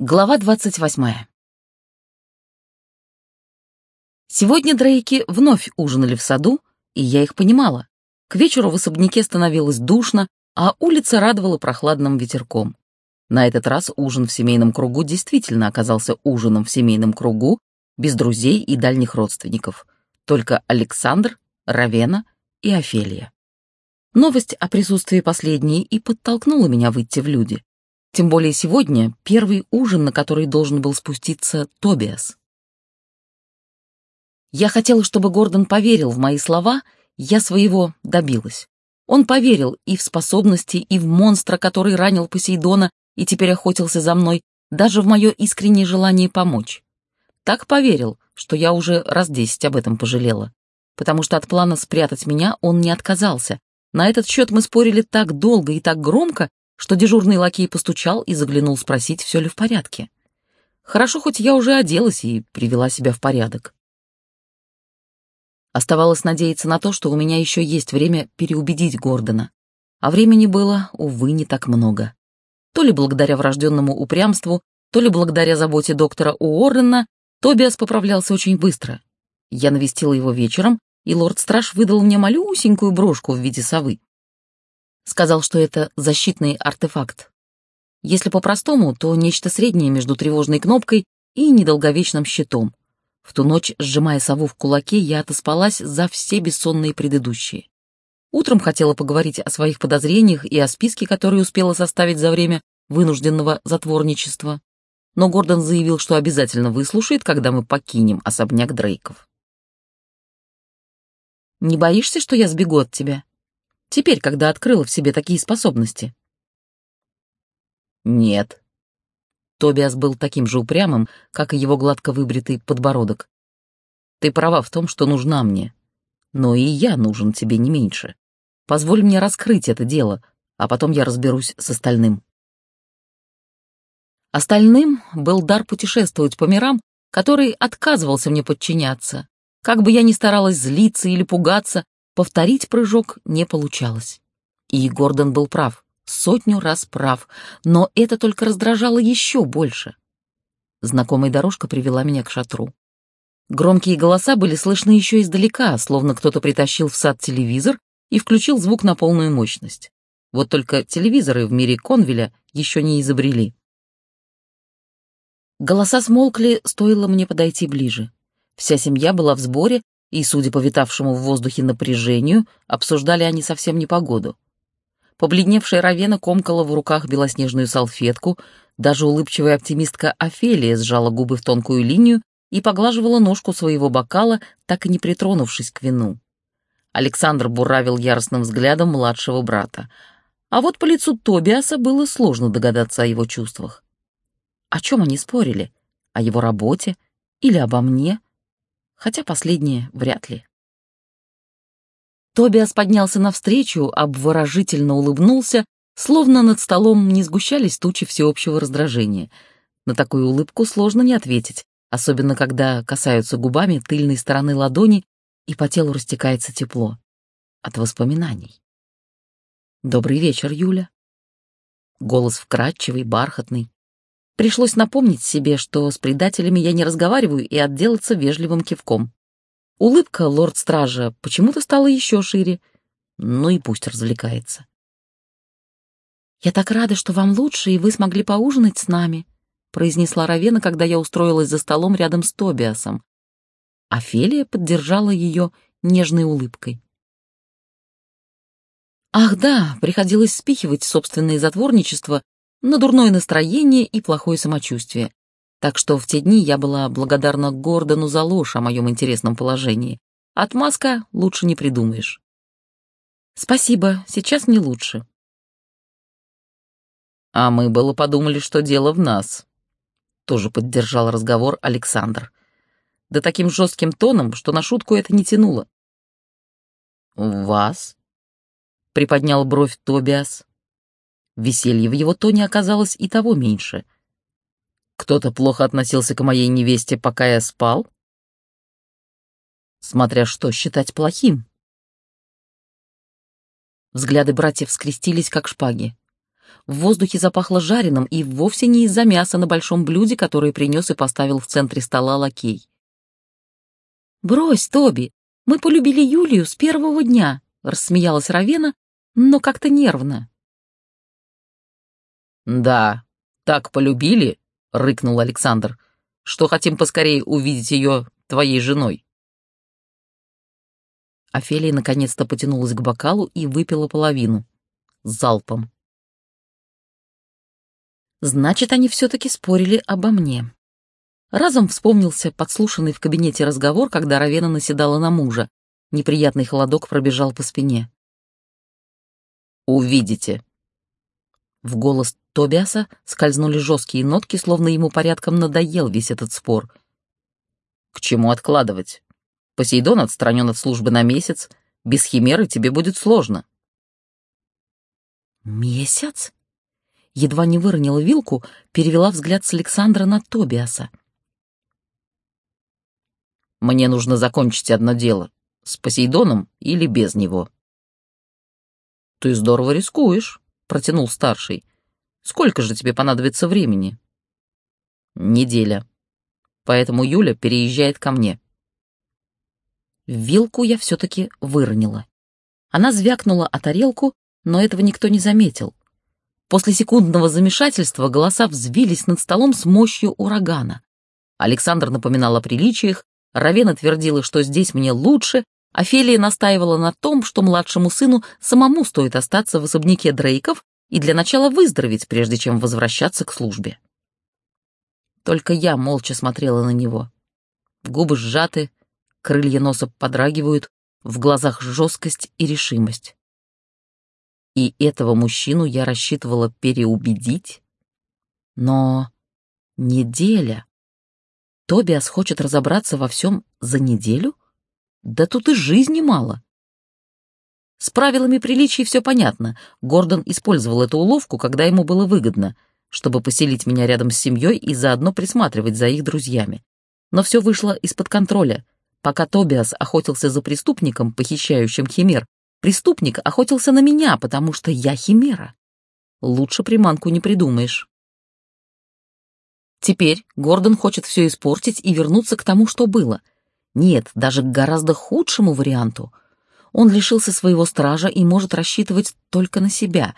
Глава двадцать восьмая. Сегодня Дрейки вновь ужинали в саду, и я их понимала. К вечеру в особняке становилось душно, а улица радовала прохладным ветерком. На этот раз ужин в семейном кругу действительно оказался ужином в семейном кругу, без друзей и дальних родственников. Только Александр, Равена и Офелия. Новость о присутствии последней и подтолкнула меня выйти в люди. Тем более сегодня первый ужин, на который должен был спуститься Тобиас. Я хотела, чтобы Гордон поверил в мои слова, я своего добилась. Он поверил и в способности, и в монстра, который ранил Посейдона и теперь охотился за мной, даже в мое искреннее желание помочь. Так поверил, что я уже раз десять об этом пожалела. Потому что от плана спрятать меня он не отказался. На этот счет мы спорили так долго и так громко, что дежурный лакей постучал и заглянул спросить, все ли в порядке. Хорошо, хоть я уже оделась и привела себя в порядок. Оставалось надеяться на то, что у меня еще есть время переубедить Гордона. А времени было, увы, не так много. То ли благодаря врожденному упрямству, то ли благодаря заботе доктора Уоррена, Тобиас поправлялся очень быстро. Я навестила его вечером, и лорд-страж выдал мне малюсенькую брошку в виде совы. Сказал, что это защитный артефакт. Если по-простому, то нечто среднее между тревожной кнопкой и недолговечным щитом. В ту ночь, сжимая сову в кулаке, я отоспалась за все бессонные предыдущие. Утром хотела поговорить о своих подозрениях и о списке, который успела составить за время вынужденного затворничества. Но Гордон заявил, что обязательно выслушает, когда мы покинем особняк Дрейков. «Не боишься, что я сбегу от тебя?» Теперь, когда открыла в себе такие способности. Нет. Тобиас был таким же упрямым, как и его гладко выбритый подбородок. Ты права в том, что нужна мне. Но и я нужен тебе не меньше. Позволь мне раскрыть это дело, а потом я разберусь с остальным. Остальным был дар путешествовать по мирам, который отказывался мне подчиняться. Как бы я ни старалась злиться или пугаться, Повторить прыжок не получалось. И Гордон был прав, сотню раз прав, но это только раздражало еще больше. Знакомая дорожка привела меня к шатру. Громкие голоса были слышны еще издалека, словно кто-то притащил в сад телевизор и включил звук на полную мощность. Вот только телевизоры в мире Конвеля еще не изобрели. Голоса смолкли, стоило мне подойти ближе. Вся семья была в сборе, и, судя по витавшему в воздухе напряжению, обсуждали они совсем не погоду. Побледневшая Равена комкала в руках белоснежную салфетку, даже улыбчивая оптимистка Офелия сжала губы в тонкую линию и поглаживала ножку своего бокала, так и не притронувшись к вину. Александр буравил яростным взглядом младшего брата. А вот по лицу Тобиаса было сложно догадаться о его чувствах. О чем они спорили? О его работе? Или обо мне? Хотя последнее вряд ли. Тобиас поднялся навстречу, обворожительно улыбнулся, словно над столом не сгущались тучи всеобщего раздражения. На такую улыбку сложно не ответить, особенно когда касаются губами тыльной стороны ладони и по телу растекается тепло. От воспоминаний. «Добрый вечер, Юля». Голос вкрадчивый, бархатный. Пришлось напомнить себе, что с предателями я не разговариваю, и отделаться вежливым кивком. Улыбка лорд-стража почему-то стала еще шире. Ну и пусть развлекается. «Я так рада, что вам лучше, и вы смогли поужинать с нами», произнесла Равена, когда я устроилась за столом рядом с Тобиасом. Офелия поддержала ее нежной улыбкой. Ах да, приходилось спихивать собственное затворничество на дурное настроение и плохое самочувствие. Так что в те дни я была благодарна Гордону за ложь о моем интересном положении. Отмазка лучше не придумаешь. Спасибо, сейчас не лучше. А мы было подумали, что дело в нас. Тоже поддержал разговор Александр. Да таким жестким тоном, что на шутку это не тянуло. «В вас?» — приподнял бровь Тобиас. Веселье в его тоне оказалось и того меньше. Кто-то плохо относился к моей невесте, пока я спал? Смотря что считать плохим. Взгляды братьев скрестились, как шпаги. В воздухе запахло жареным и вовсе не из-за мяса на большом блюде, которое принес и поставил в центре стола лакей. «Брось, Тоби, мы полюбили Юлию с первого дня», — рассмеялась Равена, но как-то нервно. «Да, так полюбили», — рыкнул Александр, — «что хотим поскорее увидеть ее твоей женой». Офелия наконец-то потянулась к бокалу и выпила половину. Залпом. Значит, они все-таки спорили обо мне. Разом вспомнился подслушанный в кабинете разговор, когда Равена наседала на мужа. Неприятный холодок пробежал по спине. «Увидите». В голос Тобиаса скользнули жесткие нотки, словно ему порядком надоел весь этот спор. «К чему откладывать? Посейдон отстранен от службы на месяц. Без химеры тебе будет сложно». «Месяц?» Едва не выронила вилку, перевела взгляд с Александра на Тобиаса. Мне нужно закончить одно дело. С Посейдоном или без него?» «Ты здорово рискуешь», — протянул старший. «Сколько же тебе понадобится времени?» «Неделя. Поэтому Юля переезжает ко мне». Вилку я все-таки выронила. Она звякнула о тарелку, но этого никто не заметил. После секундного замешательства голоса взвились над столом с мощью урагана. Александр напоминал о приличиях, Равена твердила, что здесь мне лучше, Офелия настаивала на том, что младшему сыну самому стоит остаться в особняке Дрейков и для начала выздороветь, прежде чем возвращаться к службе. Только я молча смотрела на него. Губы сжаты, крылья носа подрагивают, в глазах жесткость и решимость. И этого мужчину я рассчитывала переубедить. Но неделя. Тобиас хочет разобраться во всем за неделю? Да тут и жизни мало. С правилами приличий все понятно. Гордон использовал эту уловку, когда ему было выгодно, чтобы поселить меня рядом с семьей и заодно присматривать за их друзьями. Но все вышло из-под контроля. Пока Тобиас охотился за преступником, похищающим химер, преступник охотился на меня, потому что я химера. Лучше приманку не придумаешь. Теперь Гордон хочет все испортить и вернуться к тому, что было. Нет, даже к гораздо худшему варианту. Он лишился своего стража и может рассчитывать только на себя,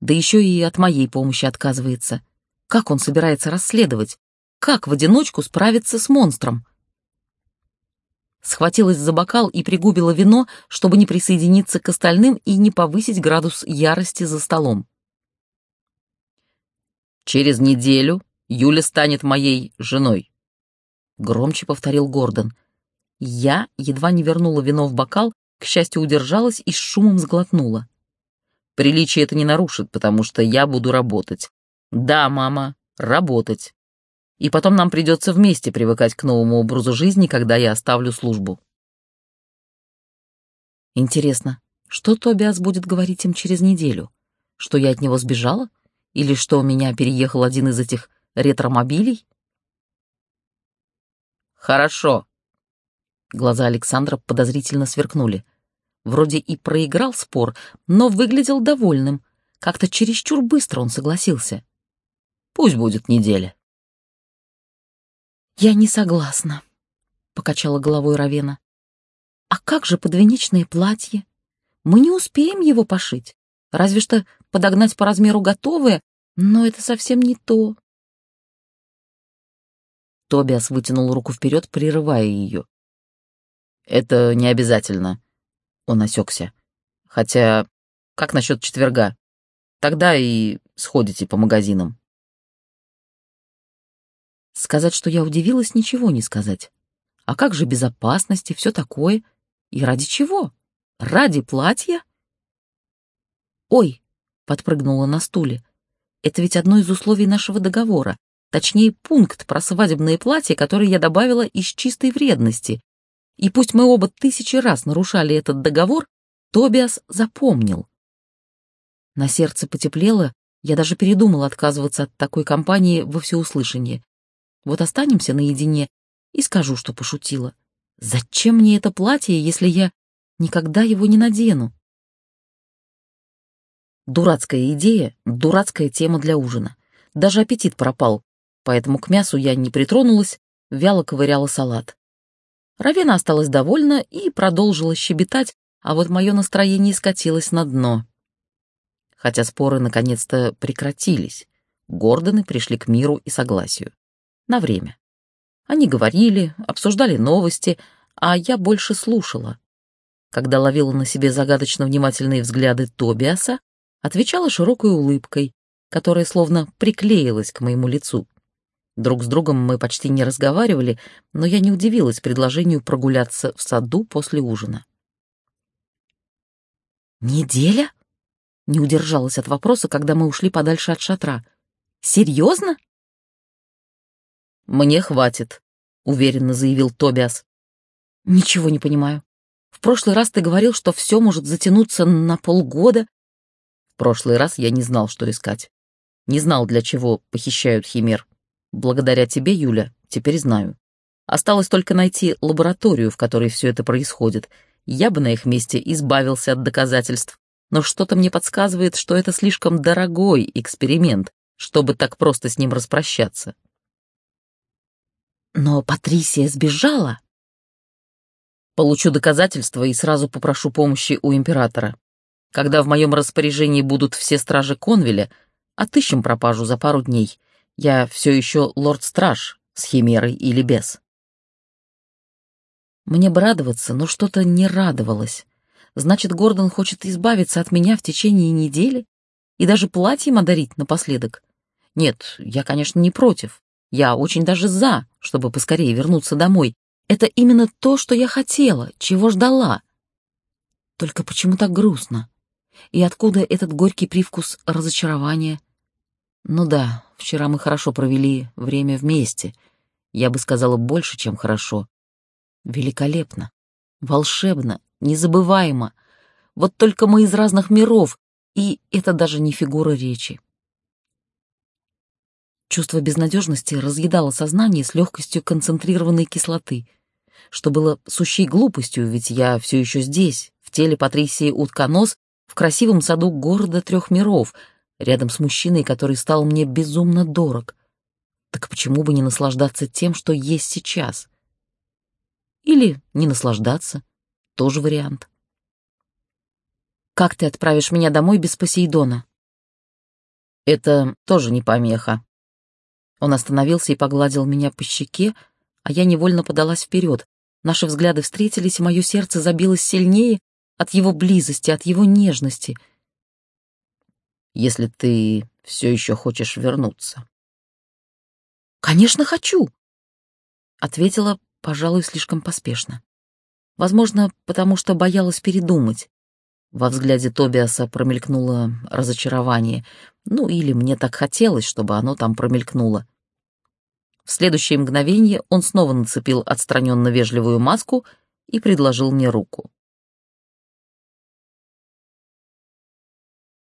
да еще и от моей помощи отказывается. Как он собирается расследовать? Как в одиночку справиться с монстром? Схватилась за бокал и пригубила вино, чтобы не присоединиться к остальным и не повысить градус ярости за столом. Через неделю Юля станет моей женой», — громче повторил Гордон. Я едва не вернула вино в бокал, к счастью, удержалась и с шумом сглотнула. «Приличие это не нарушит, потому что я буду работать. Да, мама, работать. И потом нам придется вместе привыкать к новому образу жизни, когда я оставлю службу». Интересно, что Тобиас будет говорить им через неделю? Что я от него сбежала? Или что у меня переехал один из этих ретромобилей? Хорошо. Глаза Александра подозрительно сверкнули. Вроде и проиграл спор, но выглядел довольным. Как-то чересчур быстро он согласился. Пусть будет неделя. Я не согласна, покачала головой Равена. А как же подвенечное платье? Мы не успеем его пошить. Разве что подогнать по размеру готовое, но это совсем не то. Тобиас вытянул руку вперед, прерывая ее. «Это не обязательно», — он осекся. «Хотя, как насчет четверга? Тогда и сходите по магазинам». Сказать, что я удивилась, ничего не сказать. А как же безопасность и все такое? И ради чего? Ради платья? «Ой!» — подпрыгнула на стуле. «Это ведь одно из условий нашего договора точнее пункт про свадебное платье, который я добавила из чистой вредности. И пусть мы оба тысячи раз нарушали этот договор, Тобиас запомнил. На сердце потеплело, я даже передумала отказываться от такой компании во всеуслышание. Вот останемся наедине и скажу, что пошутила. Зачем мне это платье, если я никогда его не надену? Дурацкая идея, дурацкая тема для ужина. Даже аппетит пропал, поэтому к мясу я не притронулась, вяло ковыряла салат. Равена осталась довольна и продолжила щебетать, а вот мое настроение скатилось на дно. Хотя споры наконец-то прекратились, Гордоны пришли к миру и согласию. На время. Они говорили, обсуждали новости, а я больше слушала. Когда ловила на себе загадочно внимательные взгляды Тобиаса, отвечала широкой улыбкой, которая словно приклеилась к моему лицу. Друг с другом мы почти не разговаривали, но я не удивилась предложению прогуляться в саду после ужина. «Неделя?» — не удержалась от вопроса, когда мы ушли подальше от шатра. «Серьезно?» «Мне хватит», — уверенно заявил Тобиас. «Ничего не понимаю. В прошлый раз ты говорил, что все может затянуться на полгода». В прошлый раз я не знал, что искать. Не знал, для чего похищают химер. Благодаря тебе, Юля, теперь знаю. Осталось только найти лабораторию, в которой все это происходит. Я бы на их месте избавился от доказательств. Но что-то мне подсказывает, что это слишком дорогой эксперимент, чтобы так просто с ним распрощаться. Но Патрисия сбежала. Получу доказательства и сразу попрошу помощи у императора. Когда в моем распоряжении будут все стражи Конвеля, отыщем пропажу за пару дней. Я все еще лорд-страж, с химерой или без. Мне бы радоваться, но что-то не радовалось. Значит, Гордон хочет избавиться от меня в течение недели и даже платьем одарить напоследок. Нет, я, конечно, не против. Я очень даже за, чтобы поскорее вернуться домой. Это именно то, что я хотела, чего ждала. Только почему так грустно? И откуда этот горький привкус разочарования? Ну да, вчера мы хорошо провели время вместе. Я бы сказала, больше, чем хорошо. Великолепно, волшебно, незабываемо. Вот только мы из разных миров, и это даже не фигура речи. Чувство безнадежности разъедало сознание с легкостью концентрированной кислоты, что было сущей глупостью, ведь я все еще здесь, в теле Патрисии Утконос, в красивом саду города трех миров — рядом с мужчиной, который стал мне безумно дорог. Так почему бы не наслаждаться тем, что есть сейчас? Или не наслаждаться, тоже вариант. Как ты отправишь меня домой без Посейдона? Это тоже не помеха. Он остановился и погладил меня по щеке, а я невольно подалась вперед. Наши взгляды встретились, и мое сердце забилось сильнее от его близости, от его нежности — если ты все еще хочешь вернуться. «Конечно, хочу!» — ответила, пожалуй, слишком поспешно. Возможно, потому что боялась передумать. Во взгляде Тобиаса промелькнуло разочарование. Ну, или мне так хотелось, чтобы оно там промелькнуло. В следующее мгновение он снова нацепил отстраненно вежливую маску и предложил мне руку.